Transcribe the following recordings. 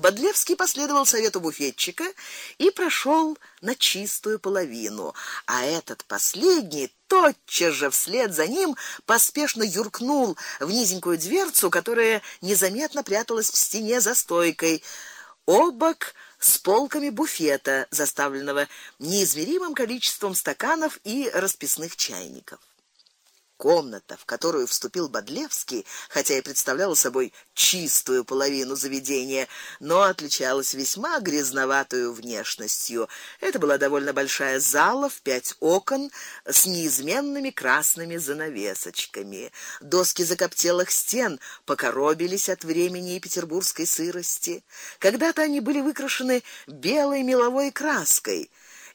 Бодлевский последовал совету буфетчика и прошел на чистую половину, а этот последний тотчас же вслед за ним поспешно юркнул в низенькую дверцу, которая незаметно пряталась в стене за стойкой. Обок с полками буфета, заставленного неизмеримым количеством стаканов и расписных чайников. Комната, в которую вступил Бодлевский, хотя и представляла собой чистую половину заведения, но отличалась весьма грязноватую внешностью. Это была довольно большая зала в пять окон с неизменными красными занавесочками. Доски закоптелых стен покоробились от времени и петербургской сырости. Когда-то они были выкрашены белой меловой краской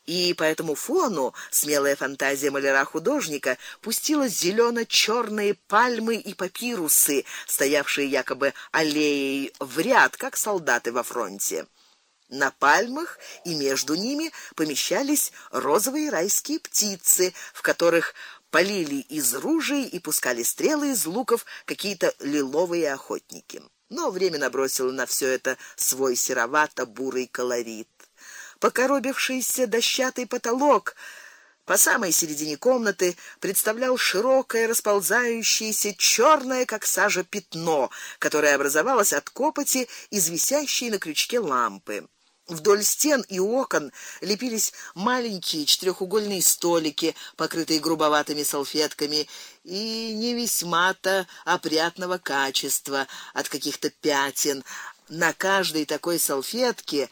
и по этому фону смелая фантазия маляра-художника пустила зелено черные пальмы и папирусы, стоявшие якобы аллеей в ряд, как солдаты во фронте. На пальмах и между ними помещались розовые райские птицы, в которых полили из ружей и пускали стрелы из луков какие-то лиловые охотники. Но время набросило на все это свой серовато-бурый колорит покоробившийся дощатый потолок по самой середине комнаты представлял широкое расползающееся черное, как сажа, пятно, которое образовалось от копоти из висящей на крючке лампы. Вдоль стен и окон лепились маленькие четырехугольные столики, покрытые грубоватыми салфетками и не весьма-то опрятного качества, от каких-то пятен. На каждой такой салфетке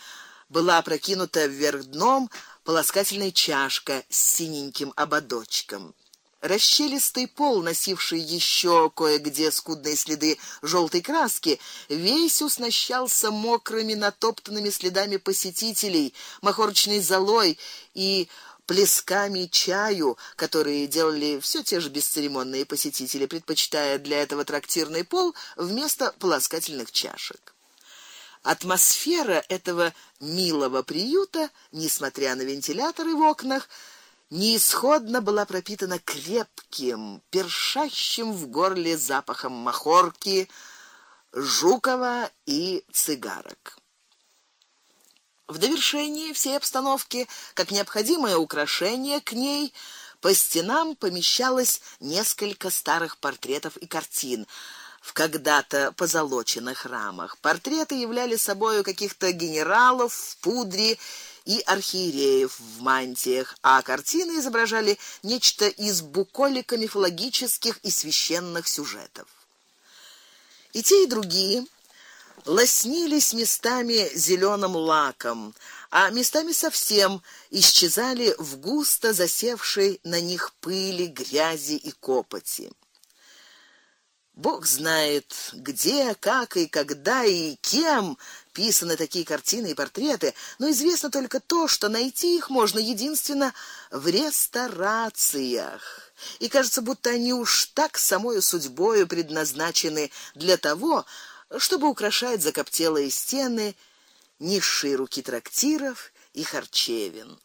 была опрокинута вверх дном полоскательная чашка с синеньким ободочком. Расщелистый пол, носивший еще кое-где скудные следы желтой краски, весь уснащался мокрыми натоптанными следами посетителей, махорочной золой и плесками чаю, которые делали все те же бесцеремонные посетители, предпочитая для этого трактирный пол вместо полоскательных чашек. Атмосфера этого милого приюта, несмотря на вентиляторы в окнах, неисходно была пропитана крепким, першащим в горле запахом махорки, жукова и цигарок. В довершение всей обстановки, как необходимое украшение к ней, по стенам помещалось несколько старых портретов и картин в когда-то позолоченных рамах. Портреты являли собою каких-то генералов в пудре и архиереев в мантиях, а картины изображали нечто из буколика мифологических и священных сюжетов. И те, и другие лоснились местами зеленым лаком, а местами совсем исчезали в густо засевшей на них пыли, грязи и копоти. Бог знает, где, как и когда и кем писаны такие картины и портреты, но известно только то, что найти их можно единственно в ресторациях. И кажется, будто они уж так самой судьбою предназначены для того, чтобы украшать закоптелые стены низшие руки трактиров и харчевин.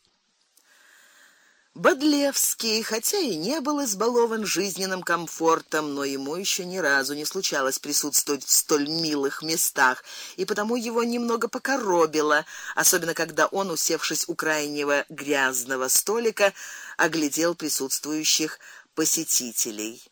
Бодлевский, хотя и не был избалован жизненным комфортом, но ему еще ни разу не случалось присутствовать в столь милых местах, и потому его немного покоробило, особенно когда он, усевшись у крайнего грязного столика, оглядел присутствующих посетителей.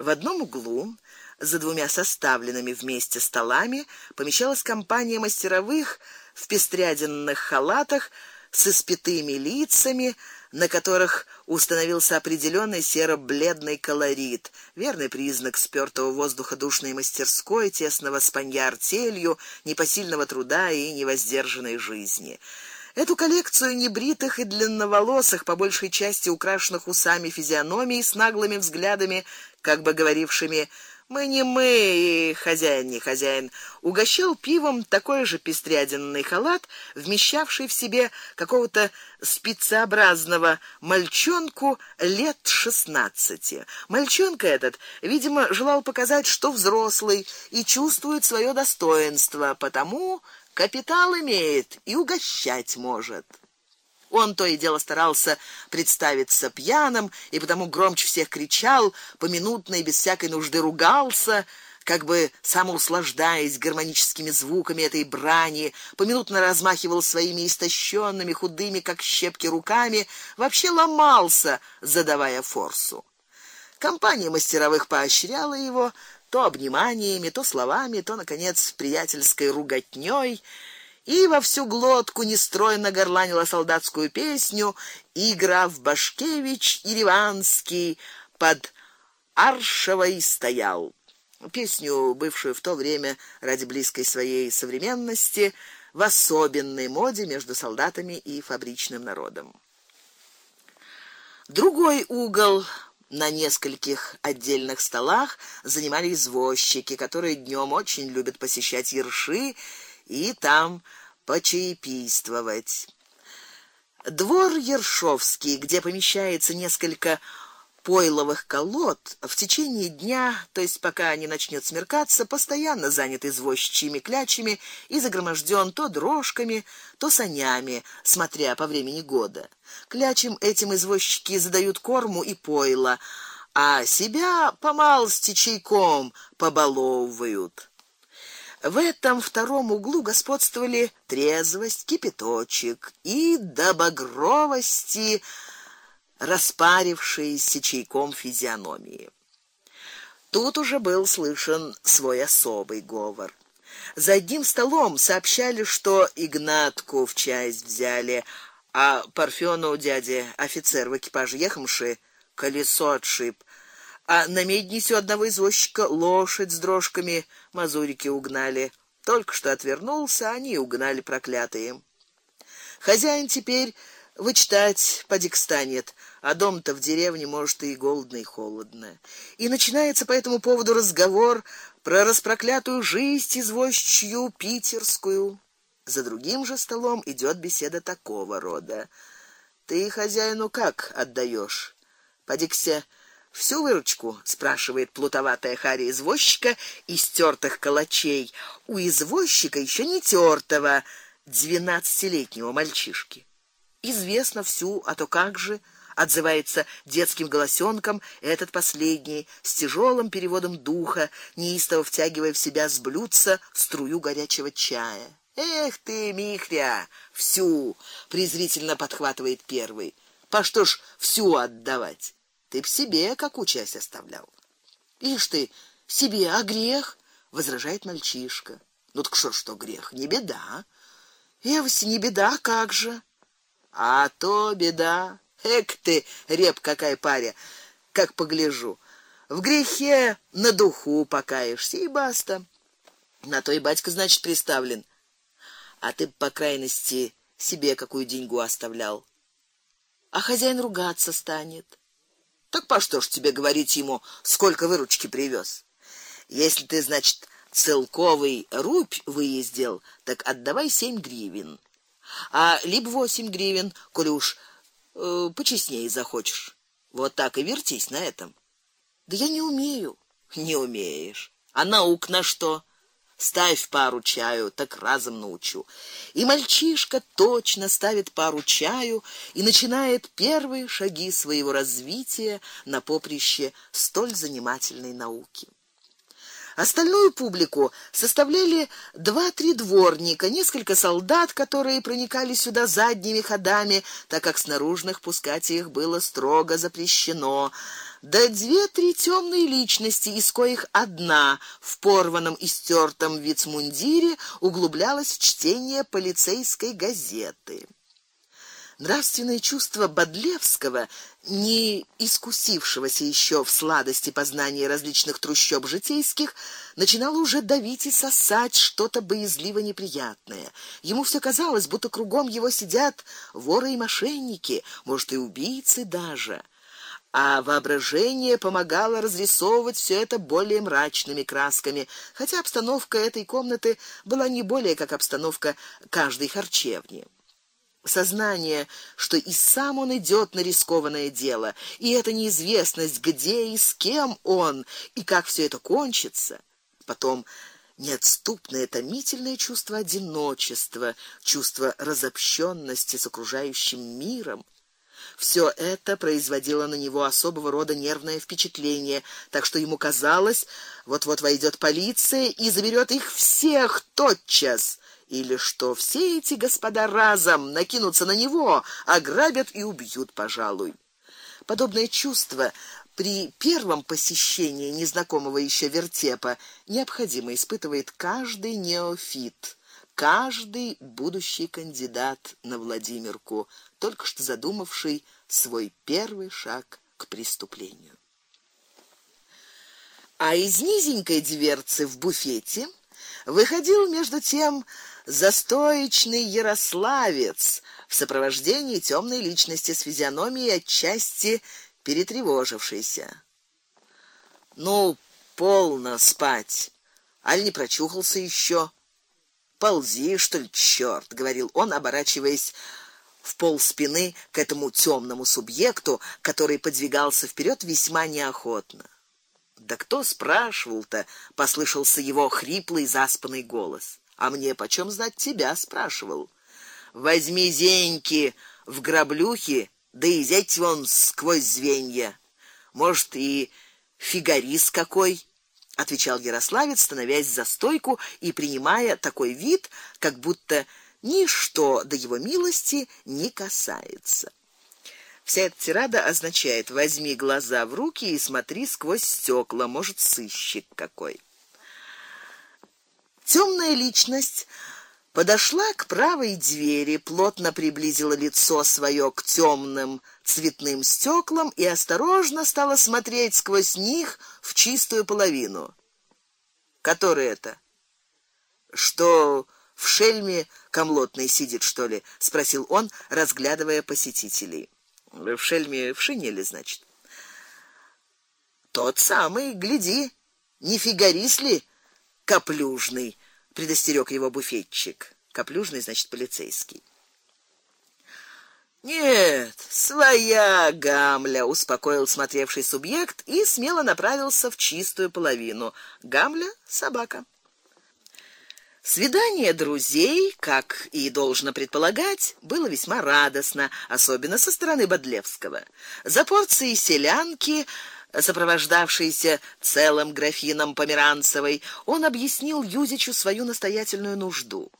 В одном углу, за двумя составленными вместе столами, помещалась компания мастеровых в пестряденных халатах с испитыми лицами, на которых установился определенный серо-бледный колорит, верный признак спёртого воздуха душной мастерской, тесного спанья артелью, непосильного труда и невоздержанной жизни. Эту коллекцию небритых и длинноволосых, по большей части украшенных усами физиономий с наглыми взглядами, как бы говорившими: мы не мы, и хозяин не хозяин, угощал пивом такой же пестряденный халат, вмещавший в себе какого-то спецообразного мальчонку лет шестнадцати. Мальчонка этот, видимо, желал показать, что взрослый и чувствует свое достоинство, потому капитал имеет и угощать может. Он то и дело старался представиться пьяным и потому громче всех кричал, поминутно и без всякой нужды ругался, как бы самоуслаждаясь гармоническими звуками этой брани, поминутно размахивал своими истощенными, худыми, как щепки руками, вообще ломался, задавая форсу. Компания мастеровых поощряла его то обниманиями, то словами, то наконец приятельской руготнёй и во всю глотку нестройно горланила солдатскую песню, и граф Башкевич и Риванский под Аршевой стоял. Песню, бывшую в то время ради близкой своей современности, в особенной моде между солдатами и фабричным народом. Другой угол на нескольких отдельных столах занимали извозчики, которые днем очень любят посещать ерши и там почаепийствовать. Двор Ершовский, где помещается несколько пойловых колод, в течение дня, то есть пока не начнет смеркаться, постоянно занят извозчими клячами и загроможден то дрожками, то санями, смотря по времени года. Клячем этим извозчики задают корму и пойло, а себя помалости чайком побаловывают. В этом втором углу господствовали трезвость, кипяточек и до багровости распарившиеся чайком физиономии. Тут уже был слышен свой особый говор. За одним столом сообщали, что Игнатку в часть взяли, а Парфёну дяде офицер в экипаже ехавший колесо отшиб, а на меднице одного извозчика лошадь с дрожками мазурики угнали. Только что отвернулся, они угнали проклятые. Хозяин теперь вычитать подик станет, а дом-то в деревне, может, и голодно, и холодно. И начинается по этому поводу разговор про распроклятую жизнь извозчью питерскую. За другим же столом идет беседа такого рода: Ты хозяину как отдаешь? Подикся Всю выручку, спрашивает плутоватая Харя извозчика из тёртых калачей, у извозчика еще не тёртого двенадцатилетнего мальчишки. Известно всю, а то как же отзывается детским голосёнком этот последний с тяжелым переводом духа, неистово втягивая в себя с блюдца струю горячего чая. Эх ты, Михря, всю презрительно подхватывает первый. По что ж всю отдавать? Ты б себе какую часть оставлял. Ишь ты, себе, а грех, возражает мальчишка. Ну так что, что грех, не беда. Евси не беда, как же? А то беда. Эк ты, реп какая паря. Как погляжу, в грехе на духу покаешься и баста. На то и батька, значит, приставлен. А ты по крайности себе какую деньгу оставлял. А хозяин ругаться станет. Так по что ж тебе говорить ему, сколько выручки привез? Если ты, значит, целковый рубь выездил, так отдавай семь гривен. А либо восемь гривен, коли уж э, почестнее захочешь. Вот так и вертись на этом. Да я не умею. Не умеешь. А наук на что? Ставь пару чаю, так разом научу. И мальчишка точно ставит пару чаю и начинает первые шаги своего развития на поприще столь занимательной науки. Остальную публику составляли два-три дворника, несколько солдат, которые проникали сюда задними ходами, так как с пускать их было строго запрещено. Да две-три темные личности, из коих одна в порванном и стертом вицмундире углублялась в чтение полицейской газеты. Нравственное чувство Бодлевского, не искусившегося еще в сладости познания различных трущоб житейских, начинало уже давить и сосать что-то боязливо неприятное. Ему все казалось, будто кругом его сидят воры и мошенники, может и убийцы даже а воображение помогало разрисовывать все это более мрачными красками, хотя обстановка этой комнаты была не более как обстановка каждой харчевни. Сознание, что и сам он идет на рискованное дело, и эта неизвестность, где и с кем он, и как все это кончится. Потом неотступное томительное чувство одиночества, чувство разобщенности с окружающим миром. Все это производило на него особого рода нервное впечатление, так что ему казалось, вот-вот войдет полиция и заберет их всех тотчас, или что все эти господа разом накинутся на него, ограбят и убьют, пожалуй. Подобное чувство при первом посещении незнакомого еще вертепа необходимо испытывает каждый неофит каждый будущий кандидат на Владимирку, только что задумавший свой первый шаг к преступлению. А из низенькой дверцы в буфете выходил между тем застоечный ярославец в сопровождении темной личности с физиономией отчасти перетревожившейся. Ну, полно спать. Аль не прочухался еще. Ползи, что ли, чёрт, говорил он, оборачиваясь в пол спины к этому темному субъекту, который подвигался вперед весьма неохотно. Да кто спрашивал-то? послышался его хриплый заспанный голос. А мне почем знать тебя, спрашивал. Возьми зеньки в граблюхе, да и зять вон сквозь звенья. Может и фигарист какой отвечал Ярославец, становясь за стойку и принимая такой вид, как будто ничто до его милости не касается. Вся эта тирада означает: возьми глаза в руки и смотри сквозь стекла, может, сыщик какой. Темная личность подошла к правой двери, плотно приблизила лицо свое к темным цветным стеклам и осторожно стала смотреть сквозь них в чистую половину. Который это? Что в шельме комлотный сидит, что ли? спросил он, разглядывая посетителей. В шельме в шинели, значит. Тот самый, гляди, не фигарист ли? Каплюжный, предостерег его буфетчик. Каплюжный, значит, полицейский. Нет, своя Гамля, успокоил смотревший субъект и смело направился в чистую половину. Гамля собака. Свидание друзей, как и должно предполагать, было весьма радостно, особенно со стороны Бодлевского. За порцией селянки сопровождавшийся целым графином померанцевой, он объяснил Юзичу свою настоятельную нужду.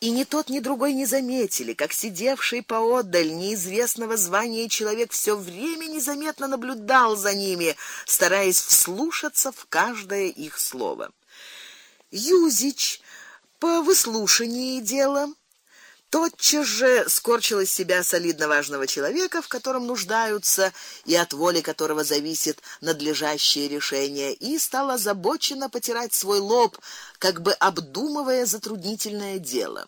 И ни тот, ни другой не заметили, как сидевший поодаль неизвестного звания человек все время незаметно наблюдал за ними, стараясь вслушаться в каждое их слово. Юзич по выслушании дела тотчас же скорчил из себя солидно важного человека, в котором нуждаются и от воли которого зависит надлежащее решение, и стал озабоченно потирать свой лоб, как бы обдумывая затруднительное дело.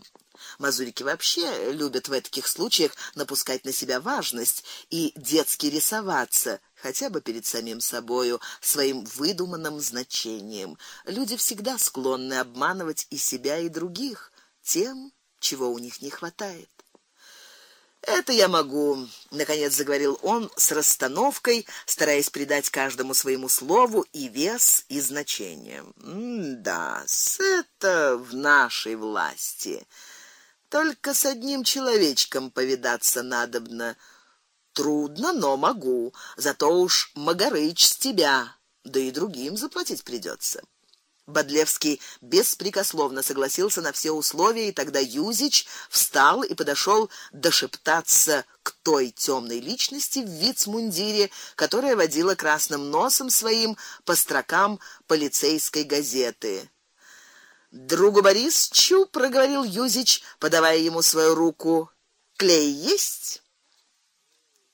Мазурики вообще любят в таких случаях напускать на себя важность и детски рисоваться, хотя бы перед самим собою, своим выдуманным значением. Люди всегда склонны обманывать и себя, и других тем, чего у них не хватает. Это я могу, наконец заговорил он с расстановкой, стараясь придать каждому своему слову и вес, и значение. М-да, это в нашей власти. Только с одним человечком повидаться надобно. Трудно, но могу. Зато уж Магарыч с тебя, да и другим заплатить придется. Бодлевский беспрекословно согласился на все условия, и тогда Юзич встал и подошел дошептаться к той темной личности в вицмундире, которая водила красным носом своим по строкам полицейской газеты. Другу Борисчу проговорил Юзич, подавая ему свою руку. Клей есть?